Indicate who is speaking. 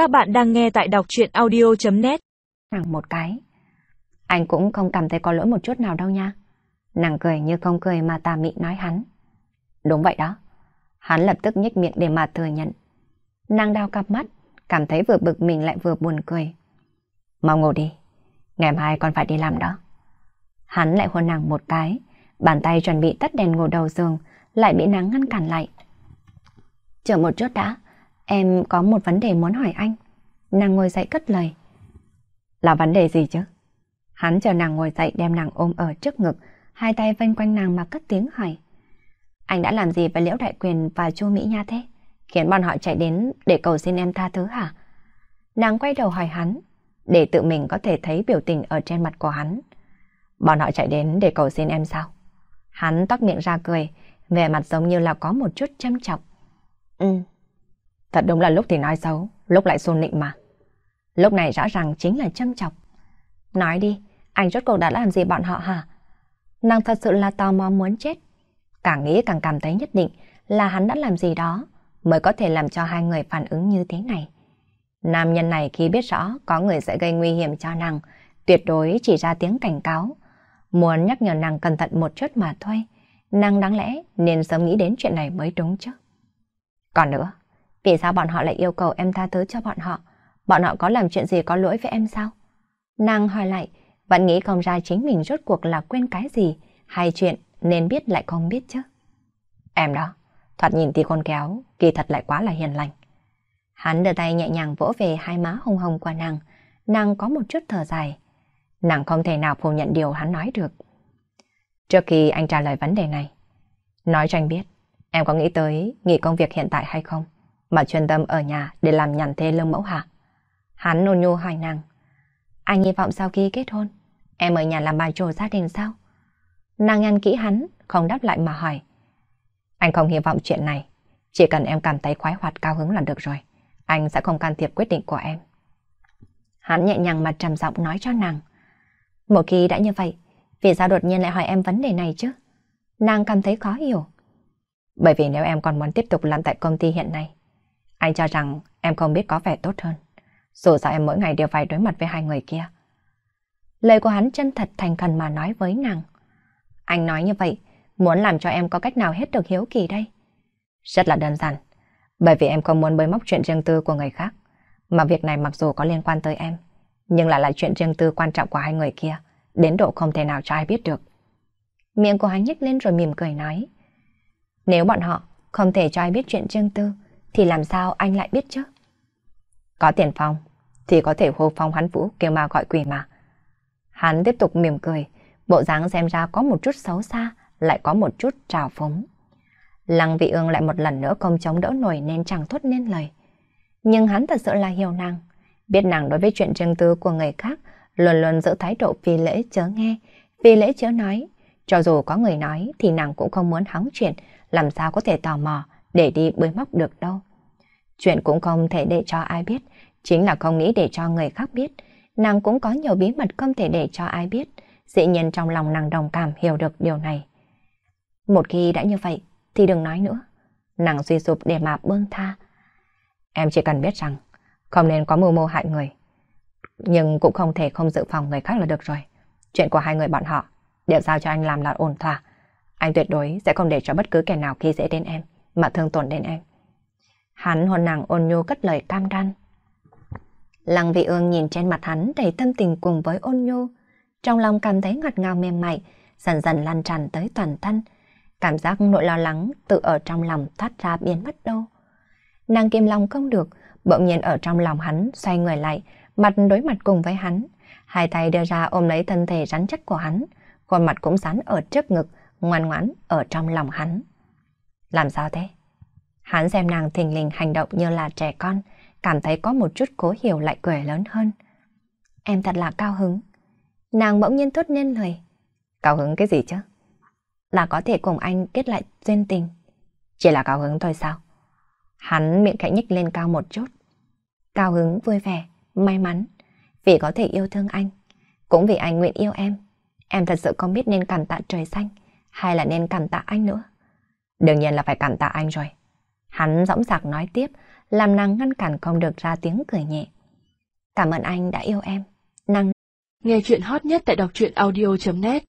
Speaker 1: Các bạn đang nghe tại đọc chuyện audio.net
Speaker 2: Nàng một cái. Anh cũng không cảm thấy có lỗi một chút nào đâu nha. Nàng cười như không cười mà tà mị nói hắn. Đúng vậy đó. Hắn lập tức nhếch miệng để mà thừa nhận. Nàng đau cặp mắt, cảm thấy vừa bực mình lại vừa buồn cười. Mau ngủ đi. Ngày mai còn phải đi làm đó. Hắn lại hôn nàng một cái, bàn tay chuẩn bị tắt đèn ngủ đầu giường, lại bị nắng ngăn cản lại. Chờ một chút đã, em có một vấn đề muốn hỏi anh. Nàng ngồi dậy cất lời. Là vấn đề gì chứ? Hắn chờ nàng ngồi dậy đem nàng ôm ở trước ngực, hai tay vây quanh nàng mà cất tiếng hỏi. Anh đã làm gì với Liễu Đại Quyền và Chu Mỹ Nha thế? Khiến bọn họ chạy đến để cầu xin em tha thứ hả? Nàng quay đầu hỏi hắn, để tự mình có thể thấy biểu tình ở trên mặt của hắn. Bọn họ chạy đến để cầu xin em sao? Hắn toát miệng ra cười, vẻ mặt giống như là có một chút châm chọc. Ừ. Thật đúng là lúc thì nói xấu, lúc lại xôn nịnh mà. Lúc này rõ ràng chính là châm chọc. Nói đi, anh rốt cuộc đã làm gì bọn họ hả? Nàng thật sự là tò mò muốn chết. Càng nghĩ càng cảm thấy nhất định là hắn đã làm gì đó mới có thể làm cho hai người phản ứng như thế này. Nam nhân này khi biết rõ có người sẽ gây nguy hiểm cho nàng, tuyệt đối chỉ ra tiếng cảnh cáo. Muốn nhắc nhở nàng cẩn thận một chút mà thôi. Nàng đáng lẽ nên sớm nghĩ đến chuyện này mới đúng chứ. Còn nữa, vì sao bọn họ lại yêu cầu em tha thứ cho bọn họ? Bọn họ có làm chuyện gì có lỗi với em sao? Nàng hỏi lại, vẫn nghĩ không ra chính mình rốt cuộc là quên cái gì, hay chuyện nên biết lại không biết chứ. Em đó, thoạt nhìn thì con kéo, kỳ thật lại quá là hiền lành. Hắn đưa tay nhẹ nhàng vỗ về hai má hồng hồng của nàng, nàng có một chút thở dài. Nàng không thể nào phủ nhận điều hắn nói được. Trước khi anh trả lời vấn đề này, nói cho anh biết, em có nghĩ tới nghỉ công việc hiện tại hay không? Mà chuyên tâm ở nhà để làm nhàn thê lương mẫu hả? Hắn nôn nhô hỏi nàng. Anh hy vọng sau khi kết hôn, em ở nhà làm bài trò gia đình sao? Nàng ngăn kỹ hắn, không đáp lại mà hỏi. Anh không hy vọng chuyện này, chỉ cần em cảm thấy khoái hoạt cao hứng là được rồi. Anh sẽ không can thiệp quyết định của em. Hắn nhẹ nhàng mà trầm giọng nói cho nàng. Một khi đã như vậy, vì sao đột nhiên lại hỏi em vấn đề này chứ? Nàng cảm thấy khó hiểu. Bởi vì nếu em còn muốn tiếp tục làm tại công ty hiện nay, anh cho rằng em không biết có vẻ tốt hơn. Dù sao em mỗi ngày đều phải đối mặt với hai người kia. Lời của hắn chân thật thành khẩn mà nói với nàng. Anh nói như vậy, muốn làm cho em có cách nào hết được hiếu kỳ đây? Rất là đơn giản, bởi vì em không muốn bới móc chuyện riêng tư của người khác, mà việc này mặc dù có liên quan tới em, nhưng lại là chuyện riêng tư quan trọng của hai người kia, đến độ không thể nào cho ai biết được. Miệng của hắn nhếch lên rồi mỉm cười nói. Nếu bọn họ không thể cho ai biết chuyện riêng tư, thì làm sao anh lại biết chứ? Có tiền phong, thì có thể hô phong hắn vũ kêu ma gọi quỷ mà. Hắn tiếp tục mỉm cười, bộ dáng xem ra có một chút xấu xa, lại có một chút trào phúng. Lăng vị ương lại một lần nữa không chống đỡ nổi nên chẳng thốt nên lời. Nhưng hắn thật sự là hiểu nàng, biết nàng đối với chuyện riêng tư của người khác luôn luôn giữ thái độ phi lễ chớ nghe, phi lễ chớ nói. Cho dù có người nói thì nàng cũng không muốn hóng chuyện, làm sao có thể tò mò để đi bới móc được đâu. Chuyện cũng không thể để cho ai biết, chính là không nghĩ để cho người khác biết. Nàng cũng có nhiều bí mật không thể để cho ai biết, dĩ nhiên trong lòng nàng đồng cảm hiểu được điều này. Một khi đã như vậy, thì đừng nói nữa. Nàng suy sụp để mà bương tha. Em chỉ cần biết rằng, không nên có mưu mô hại người. Nhưng cũng không thể không dự phòng người khác là được rồi. Chuyện của hai người bọn họ, đều giao cho anh làm là ổn thỏa. Anh tuyệt đối sẽ không để cho bất cứ kẻ nào khi dễ đến em, mà thương tổn đến em. Hắn hôn nàng ôn nhu cất lời cam đoan. Lăng vị ương nhìn trên mặt hắn đầy tâm tình cùng với ôn nhu. Trong lòng cảm thấy ngọt ngào mềm mại, dần dần lan tràn tới toàn thân. Cảm giác nỗi lo lắng tự ở trong lòng thoát ra biến mất đâu. Nàng kiềm lòng không được, bỗng nhiên ở trong lòng hắn xoay người lại, mặt đối mặt cùng với hắn. Hai tay đưa ra ôm lấy thân thể rắn chắc của hắn, khuôn mặt cũng rắn ở trước ngực, ngoan ngoãn ở trong lòng hắn. Làm sao thế? Hắn xem nàng thình lình hành động như là trẻ con, cảm thấy có một chút cố hiểu lại cười lớn hơn. Em thật là cao hứng. Nàng bỗng nhiên thốt nên lời. Cao hứng cái gì chứ? Là có thể cùng anh kết lại duyên tình. Chỉ là cao hứng thôi sao? Hắn miệng khẽ nhích lên cao một chút. Cao hứng, vui vẻ, may mắn. Vì có thể yêu thương anh. Cũng vì anh nguyện yêu em. Em thật sự không biết nên cảm tạ trời xanh hay là nên cảm tạ anh nữa. Đương nhiên là phải cảm tạ anh rồi. Hắn dõng dạc nói tiếp, làm nàng ngăn cản không được ra tiếng cười nhẹ. Cảm ơn anh đã yêu em. Nàng
Speaker 3: Nghe chuyện hot nhất tại đọc truyện audio.net